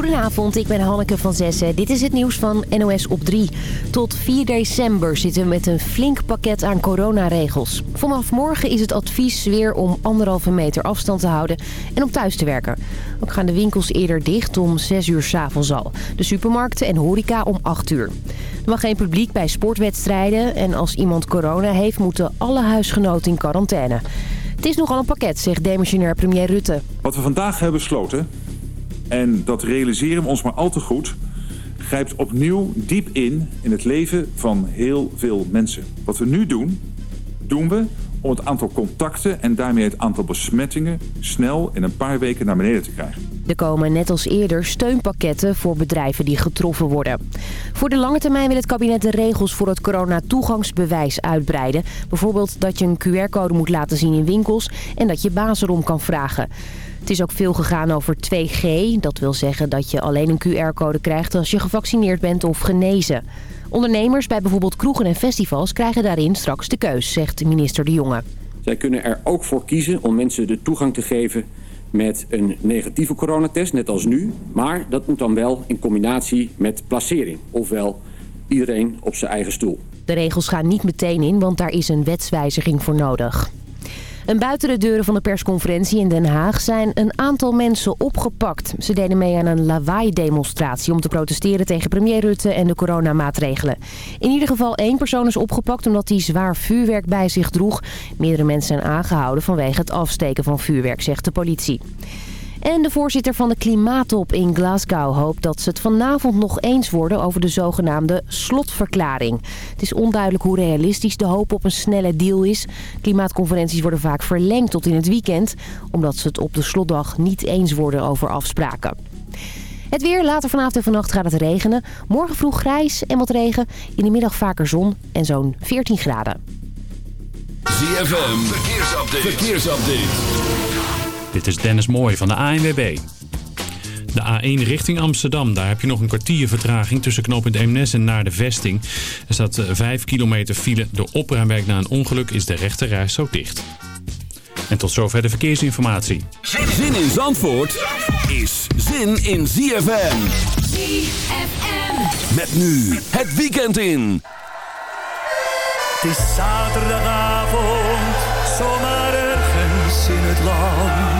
Goedenavond, ik ben Hanneke van Zessen. Dit is het nieuws van NOS op 3. Tot 4 december zitten we met een flink pakket aan coronaregels. Vanaf morgen is het advies weer om anderhalve meter afstand te houden en om thuis te werken. Ook gaan de winkels eerder dicht om 6 uur s'avonds al. De supermarkten en horeca om 8 uur. Er mag geen publiek bij sportwedstrijden en als iemand corona heeft moeten alle huisgenoten in quarantaine. Het is nogal een pakket, zegt demissionair premier Rutte. Wat we vandaag hebben besloten en dat realiseren we ons maar al te goed... grijpt opnieuw diep in in het leven van heel veel mensen. Wat we nu doen, doen we om het aantal contacten en daarmee het aantal besmettingen snel in een paar weken naar beneden te krijgen. Er komen net als eerder steunpakketten voor bedrijven die getroffen worden. Voor de lange termijn wil het kabinet de regels voor het corona-toegangsbewijs uitbreiden. Bijvoorbeeld dat je een QR-code moet laten zien in winkels en dat je baas erom kan vragen. Het is ook veel gegaan over 2G. Dat wil zeggen dat je alleen een QR-code krijgt als je gevaccineerd bent of genezen. Ondernemers bij bijvoorbeeld kroegen en festivals krijgen daarin straks de keus, zegt minister De Jonge. Zij kunnen er ook voor kiezen om mensen de toegang te geven met een negatieve coronatest, net als nu. Maar dat moet dan wel in combinatie met placering. Ofwel iedereen op zijn eigen stoel. De regels gaan niet meteen in, want daar is een wetswijziging voor nodig. En buiten de deuren van de persconferentie in Den Haag zijn een aantal mensen opgepakt. Ze deden mee aan een lawaai-demonstratie om te protesteren tegen premier Rutte en de coronamaatregelen. In ieder geval één persoon is opgepakt omdat hij zwaar vuurwerk bij zich droeg. Meerdere mensen zijn aangehouden vanwege het afsteken van vuurwerk, zegt de politie. En de voorzitter van de Klimaattop in Glasgow hoopt dat ze het vanavond nog eens worden over de zogenaamde slotverklaring. Het is onduidelijk hoe realistisch de hoop op een snelle deal is. Klimaatconferenties worden vaak verlengd tot in het weekend, omdat ze het op de slotdag niet eens worden over afspraken. Het weer, later vanavond en vannacht gaat het regenen. Morgen vroeg grijs en wat regen. In de middag vaker zon en zo'n 14 graden. ZFM, verkeersupdate. verkeersupdate. Dit is Dennis Mooij van de ANWB. De A1 richting Amsterdam. Daar heb je nog een kwartier vertraging tussen knooppunt Eemnes en naar de vesting. Er staat 5 kilometer file. Door opruimwerk na een ongeluk is de rechte zo dicht. En tot zover de verkeersinformatie. Zin in Zandvoort is zin in ZFM. ZFM. Met nu het weekend in. Het is zaterdagavond, zomaar ergens in het land.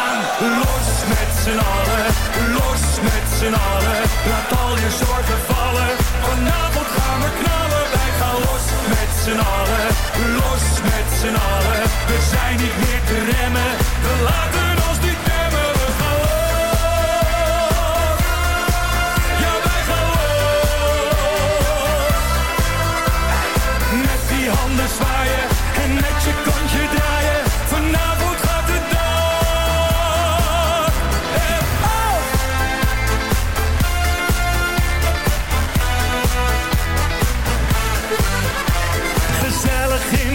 los met z'n allen, los met z'n allen. Laat al je zorgen vallen, vanavond gaan we knallen. Wij gaan los met z'n allen, los met z'n allen. We zijn niet meer te remmen, we laten ons niet. We gaan los, ja wij gaan los. Met die handen zwaaien en met je kontje draaien. Vanavond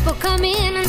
people come in.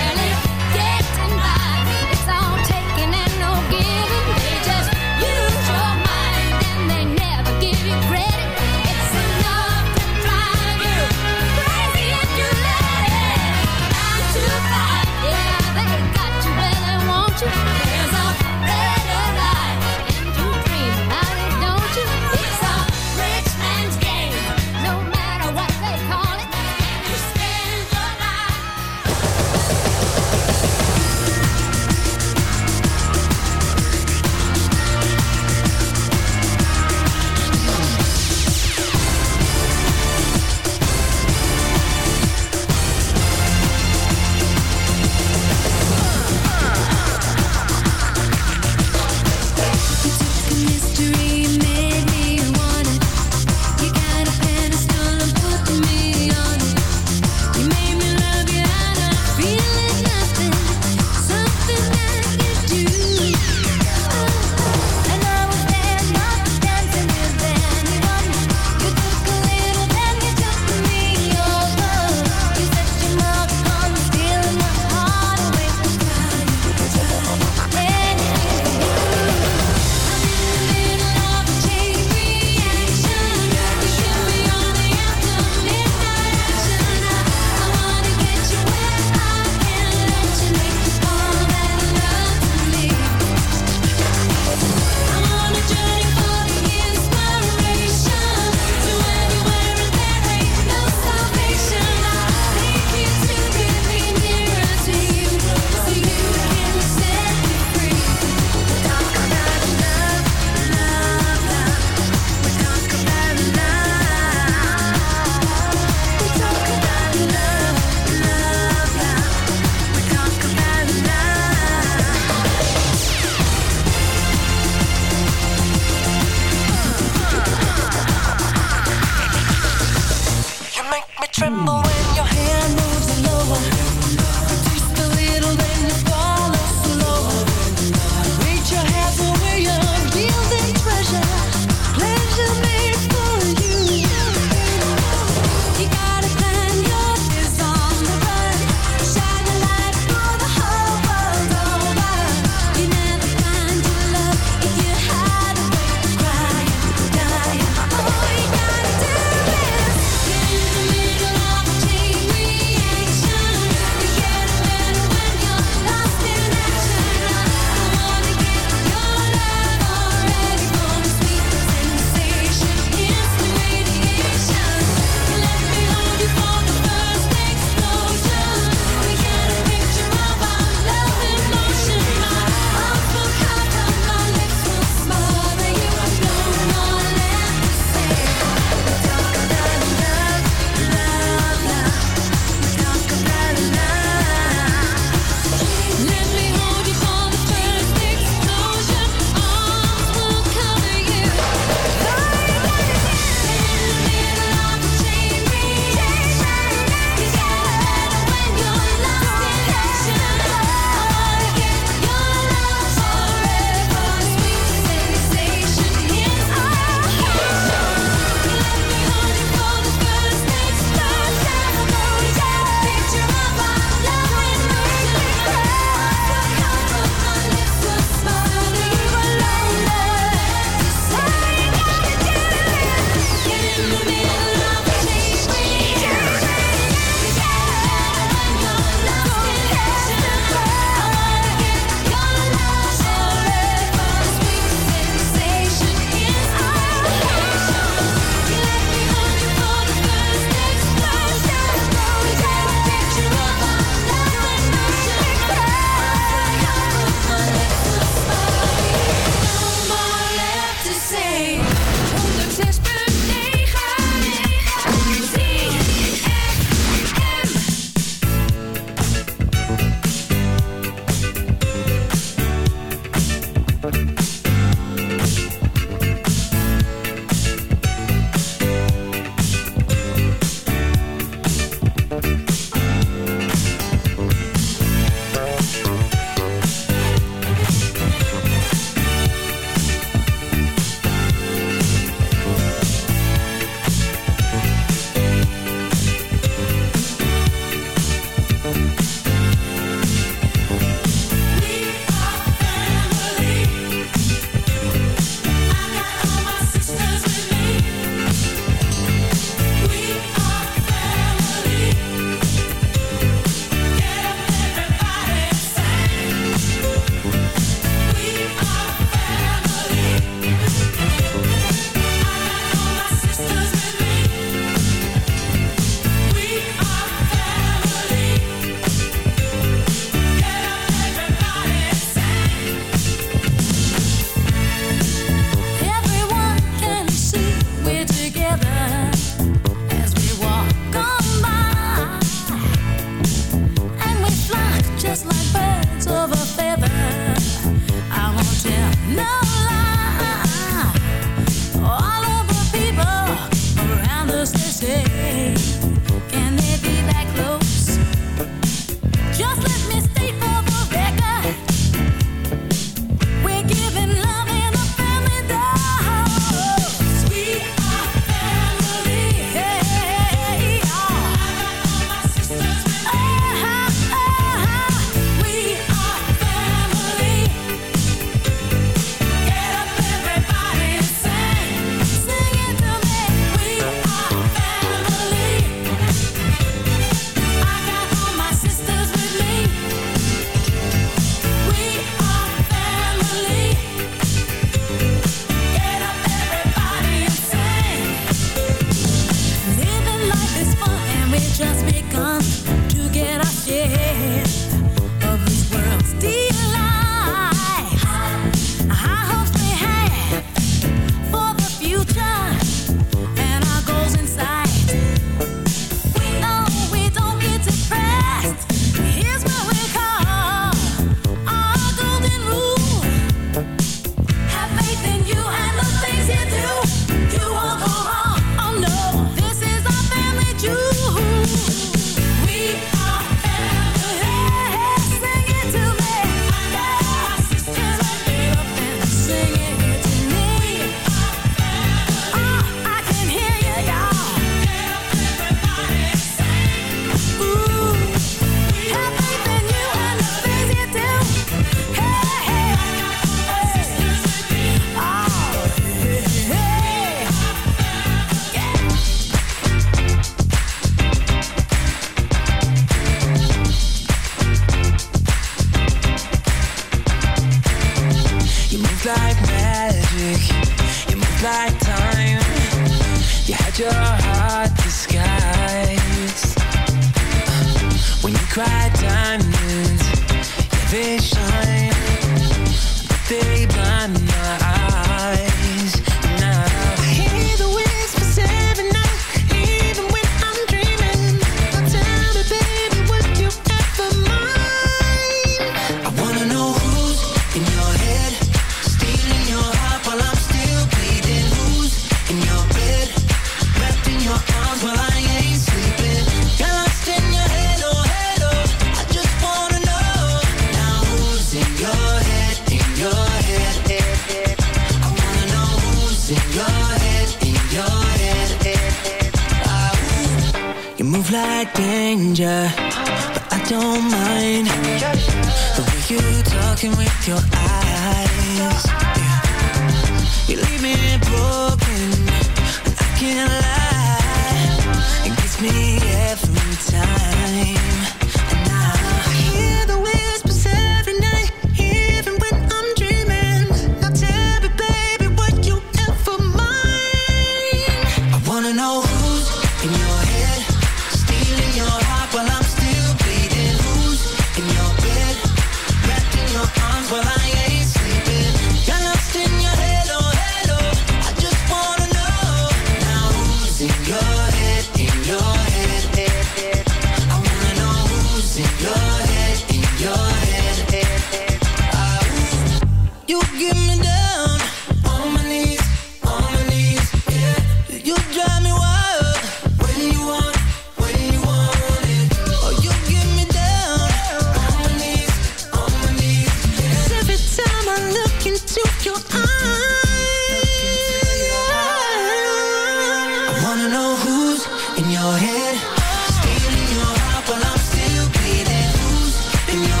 In your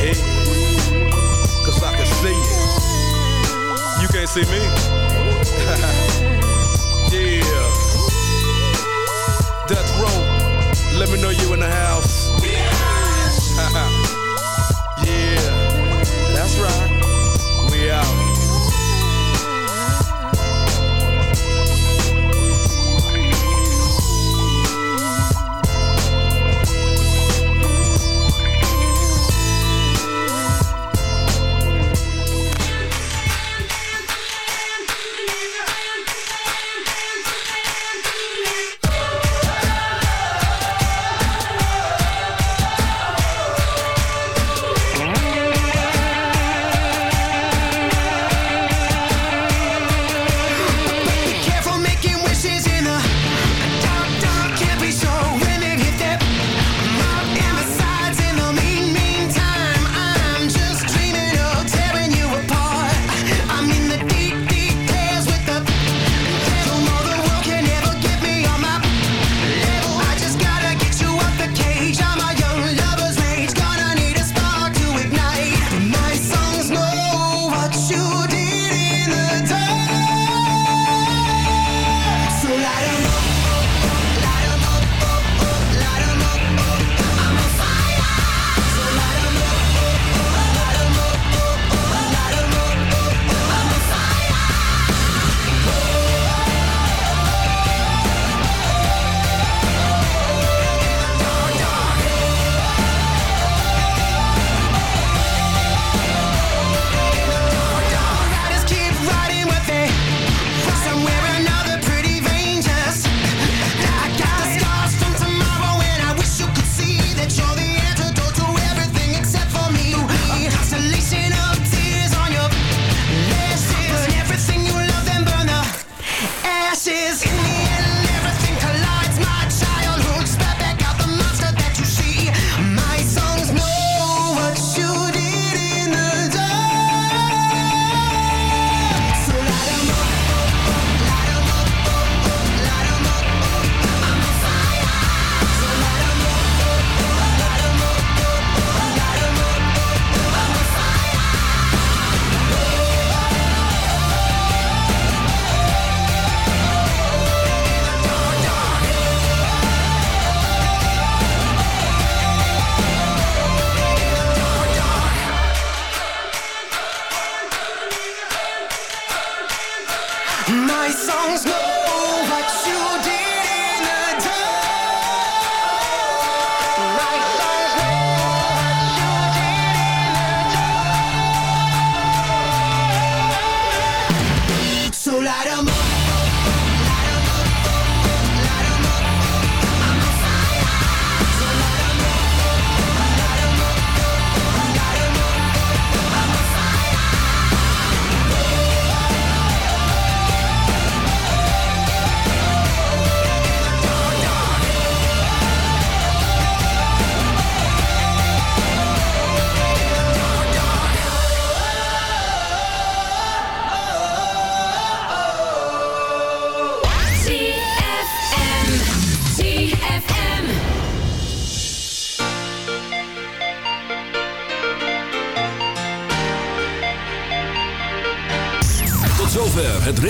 head. Cause I can see you. You can't see me. yeah. Death row. Let me know you in the house.